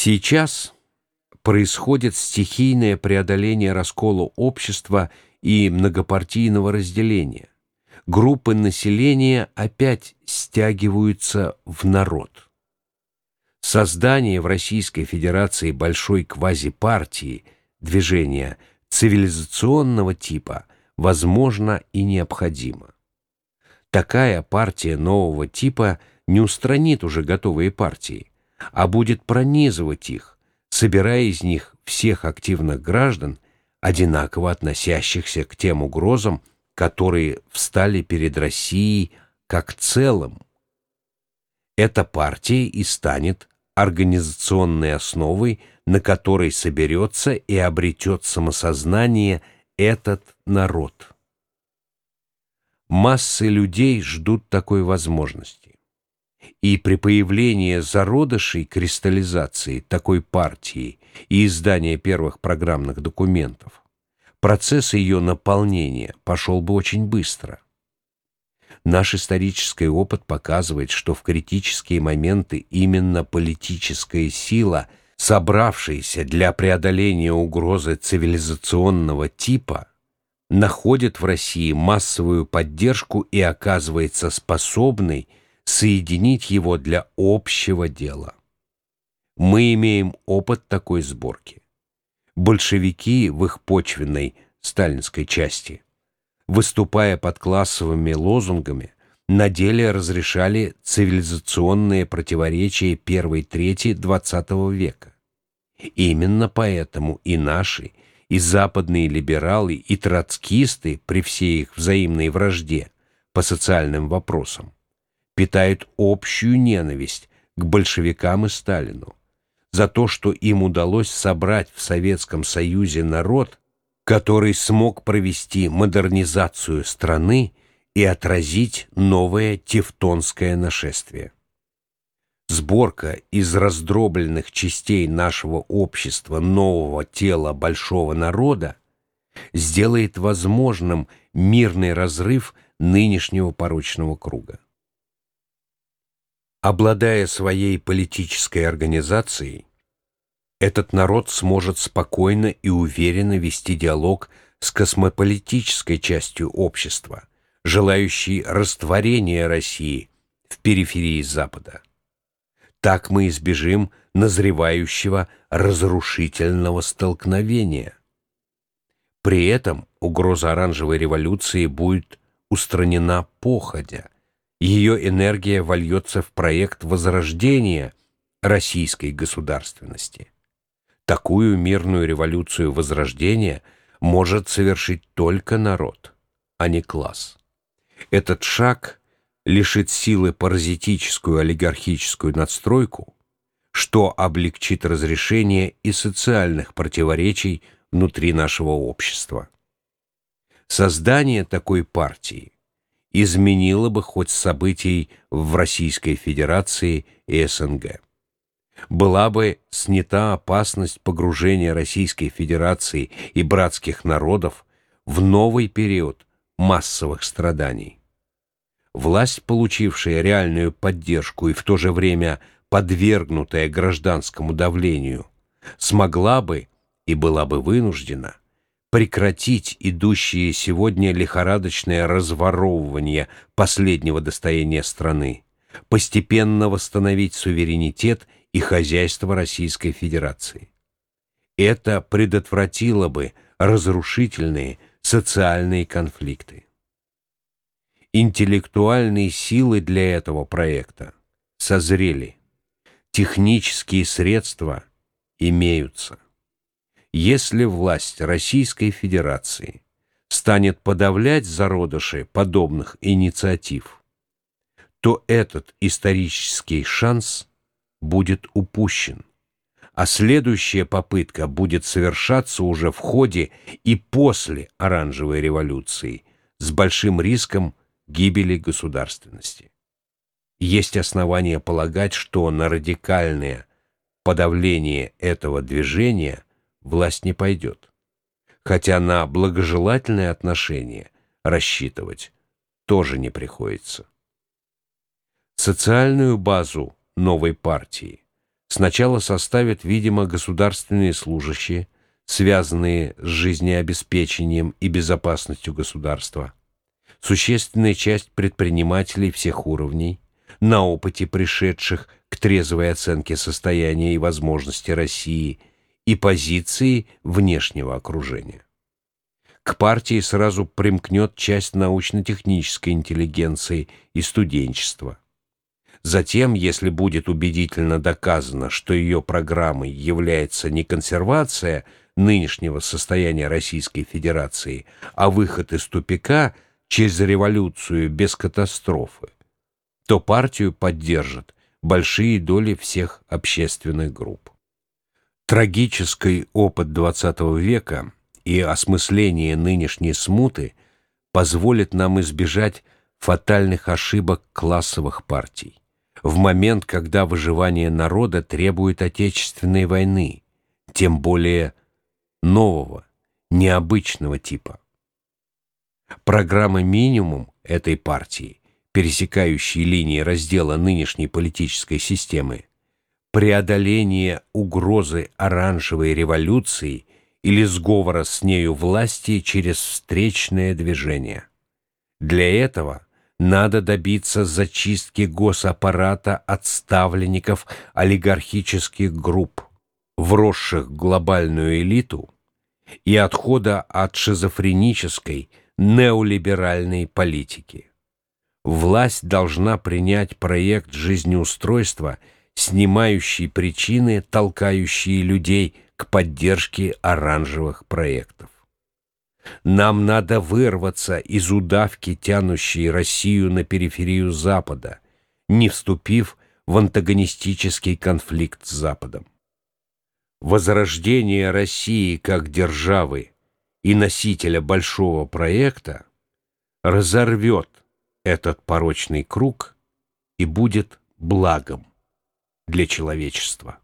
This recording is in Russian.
Сейчас происходит стихийное преодоление раскола общества и многопартийного разделения. Группы населения опять стягиваются в народ. Создание в Российской Федерации большой квазипартии, движения цивилизационного типа, возможно и необходимо. Такая партия нового типа не устранит уже готовые партии, а будет пронизывать их, собирая из них всех активных граждан, одинаково относящихся к тем угрозам, которые встали перед Россией как целым. Эта партия и станет организационной основой, на которой соберется и обретет самосознание этот народ. Массы людей ждут такой возможности. И при появлении зародышей кристаллизации такой партии и издания первых программных документов, процесс ее наполнения пошел бы очень быстро. Наш исторический опыт показывает, что в критические моменты именно политическая сила, собравшаяся для преодоления угрозы цивилизационного типа, находит в России массовую поддержку и оказывается способной соединить его для общего дела. Мы имеем опыт такой сборки. Большевики в их почвенной сталинской части, выступая под классовыми лозунгами, на деле разрешали цивилизационные противоречия первой трети XX века. Именно поэтому и наши, и западные либералы, и троцкисты при всей их взаимной вражде по социальным вопросам питают общую ненависть к большевикам и Сталину за то, что им удалось собрать в Советском Союзе народ, который смог провести модернизацию страны и отразить новое тевтонское нашествие. Сборка из раздробленных частей нашего общества нового тела большого народа сделает возможным мирный разрыв нынешнего порочного круга. Обладая своей политической организацией, этот народ сможет спокойно и уверенно вести диалог с космополитической частью общества, желающей растворения России в периферии Запада. Так мы избежим назревающего разрушительного столкновения. При этом угроза оранжевой революции будет устранена походя – ее энергия вольется в проект возрождения российской государственности. Такую мирную революцию возрождения может совершить только народ, а не класс. Этот шаг лишит силы паразитическую олигархическую надстройку, что облегчит разрешение и социальных противоречий внутри нашего общества. Создание такой партии изменило бы хоть событий в Российской Федерации и СНГ. Была бы снята опасность погружения Российской Федерации и братских народов в новый период массовых страданий. Власть, получившая реальную поддержку и в то же время подвергнутая гражданскому давлению, смогла бы и была бы вынуждена прекратить идущее сегодня лихорадочное разворовывание последнего достояния страны, постепенно восстановить суверенитет и хозяйство Российской Федерации. Это предотвратило бы разрушительные социальные конфликты. Интеллектуальные силы для этого проекта созрели. Технические средства имеются. Если власть Российской Федерации станет подавлять зародыши подобных инициатив, то этот исторический шанс будет упущен, а следующая попытка будет совершаться уже в ходе и после оранжевой революции с большим риском гибели государственности. Есть основания полагать, что на радикальное подавление этого движения – власть не пойдет. Хотя на благожелательное отношение рассчитывать тоже не приходится. Социальную базу новой партии сначала составят, видимо, государственные служащие, связанные с жизнеобеспечением и безопасностью государства, существенная часть предпринимателей всех уровней, на опыте пришедших к трезвой оценке состояния и возможности России и позиции внешнего окружения. К партии сразу примкнет часть научно-технической интеллигенции и студенчества. Затем, если будет убедительно доказано, что ее программой является не консервация нынешнего состояния Российской Федерации, а выход из тупика через революцию без катастрофы, то партию поддержат большие доли всех общественных групп. Трагический опыт XX века и осмысление нынешней смуты позволит нам избежать фатальных ошибок классовых партий в момент, когда выживание народа требует отечественной войны, тем более нового, необычного типа. Программа «Минимум» этой партии, пересекающей линии раздела нынешней политической системы, преодоление угрозы оранжевой революции или сговора с нею власти через встречное движение. Для этого надо добиться зачистки госаппарата от ставленников олигархических групп, вросших в глобальную элиту, и отхода от шизофренической неолиберальной политики. Власть должна принять проект жизнеустройства, снимающий причины, толкающие людей к поддержке оранжевых проектов. Нам надо вырваться из удавки, тянущей Россию на периферию Запада, не вступив в антагонистический конфликт с Западом. Возрождение России как державы и носителя большого проекта разорвет этот порочный круг и будет благом для человечества.